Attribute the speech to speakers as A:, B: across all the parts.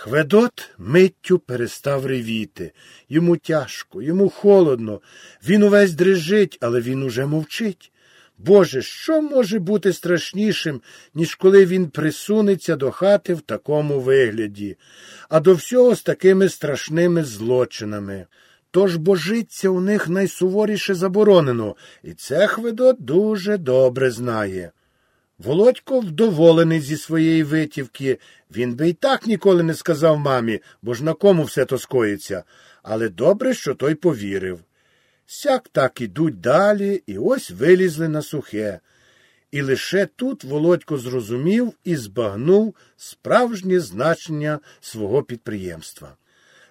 A: Хведот миттю перестав ревіти. Йому тяжко, йому холодно. Він увесь дрижить, але він уже мовчить. Боже, що може бути страшнішим, ніж коли він присунеться до хати в такому вигляді, а до всього з такими страшними злочинами. Тож божиться у них найсуворіше заборонено, і це Хведот дуже добре знає. Володько вдоволений зі своєї витівки. Він би й так ніколи не сказав мамі, бо ж на кому все то скоїться. Але добре, що той повірив. Сяк так ідуть далі, і ось вилізли на сухе. І лише тут Володько зрозумів і збагнув справжнє значення свого підприємства.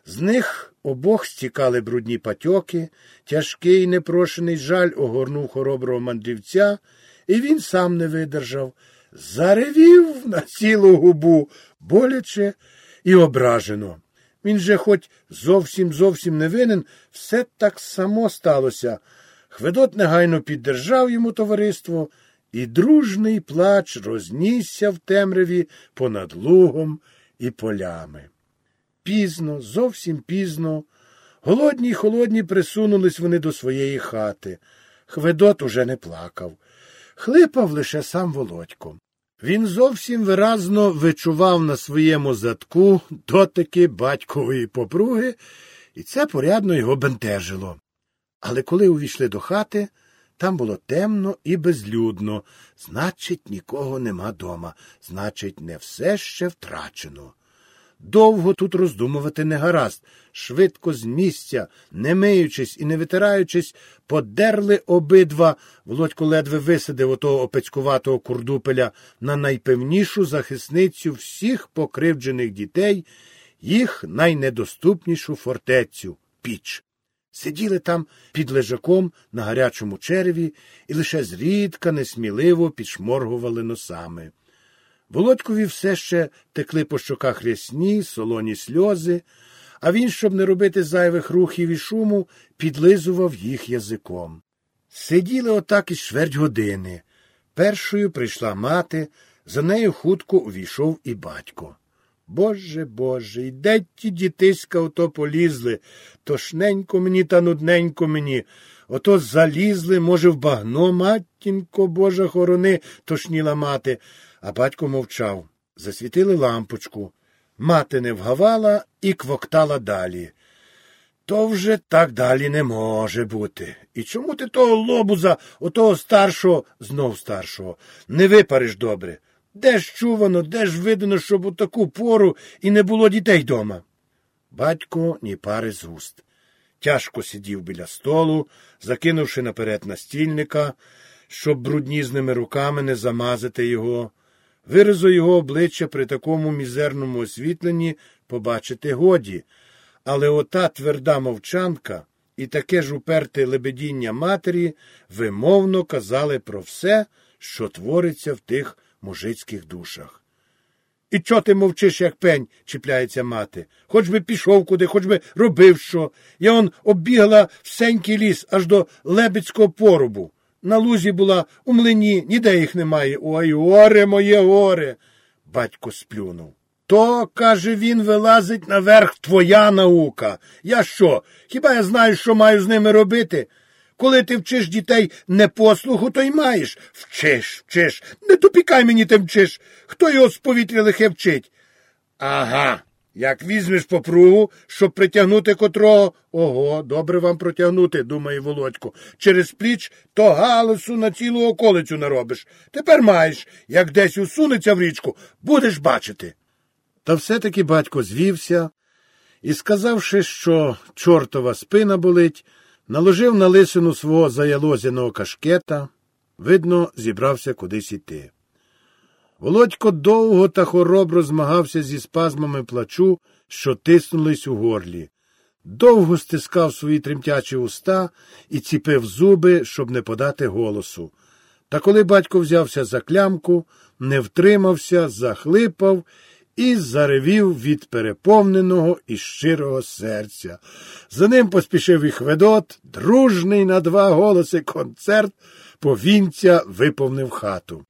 A: З них обох стікали брудні патьоки, тяжкий непрошений жаль огорнув хороброго мандрівця, і він сам не видержав, заревів на цілу губу, боляче і ображено. Він же, хоч зовсім зовсім не винен, все так само сталося. Хведот негайно піддержав йому товариство, і дружний плач рознісся в темряві понад лугом і полями. Пізно, зовсім пізно, голодні й холодні присунулись вони до своєї хати. Хведот уже не плакав. Хлипав лише сам Володько. Він зовсім виразно вичував на своєму задку дотики батькової попруги, і це порядно його бентежило. Але коли увійшли до хати, там було темно і безлюдно. Значить, нікого нема дома, значить, не все ще втрачено. Довго тут роздумувати не гаразд. Швидко з місця, не миючись і не витираючись, подерли обидва. Володько ледве висадив отого опецькуватого курдупеля на найпевнішу захисницю всіх покривджених дітей, їх найнедоступнішу фортецю піч. Сиділи там під лежаком на гарячому череві і лише зрідка несміливо підшморгували носами. Володькові все ще текли по щоках рясні, солоні сльози, а він, щоб не робити зайвих рухів і шуму, підлизував їх язиком. Сиділи отак із чверть години. Першою прийшла мати, за нею хутко увійшов і батько. Боже Боже, і де ті дітиська ото полізли, тошненько мені та нудненько мені. Ото залізли, може, в багно, матінко Божа хорони, тошніла мати. А батько мовчав. Засвітили лампочку. Мати не вгавала і квоктала далі. То вже так далі не може бути. І чому ти того лобуза, отого старшого, знов старшого, не випариш добре? Де ж чувано, де ж видно, щоб у таку пору і не було дітей дома? Батько ні пари з уст. Тяжко сидів біля столу, закинувши наперед настільника, щоб бруднізними руками не замазати його. Виразу його обличчя при такому мізерному освітленні побачити годі, але ота тверда мовчанка і таке ж уперте лебедіння матері вимовно казали про все, що твориться в тих мужицьких душах. І чого ти мовчиш, як пень, чіпляється мати. Хоч би пішов куди, хоч би робив що. Я он оббігала всенький ліс аж до Лебедського порубу. На лузі була у млині, ніде їх немає. Ой, горе моє горе. Батько сплюнув. То, каже він, вилазить наверх твоя наука. Я що? Хіба я знаю, що маю з ними робити? Коли ти вчиш дітей непослуху, то й маєш. Вчиш, вчиш. Не тупікай мені тим вчиш. Хто його з повітря лихе вчить? Ага. Як візьмеш попругу, щоб притягнути котрого, ого, добре вам протягнути, думає Володько. Через пліч то галасу на цілу околицю наробиш. Тепер маєш, як десь усунеться в річку, будеш бачити. Та все-таки батько звівся і, сказавши, що чортова спина болить, наложив на лисину свого заялозяного кашкета, видно, зібрався кудись іти. Володько довго та хоробро змагався зі спазмами плачу, що тиснулись у горлі. Довго стискав свої тремтячі уста і ціпив зуби, щоб не подати голосу. Та коли батько взявся за клямку, не втримався, захлипав і заревів від переповненого і щирого серця. За ним поспішив і Хведот, дружний на два голоси концерт, повінця виповнив хату.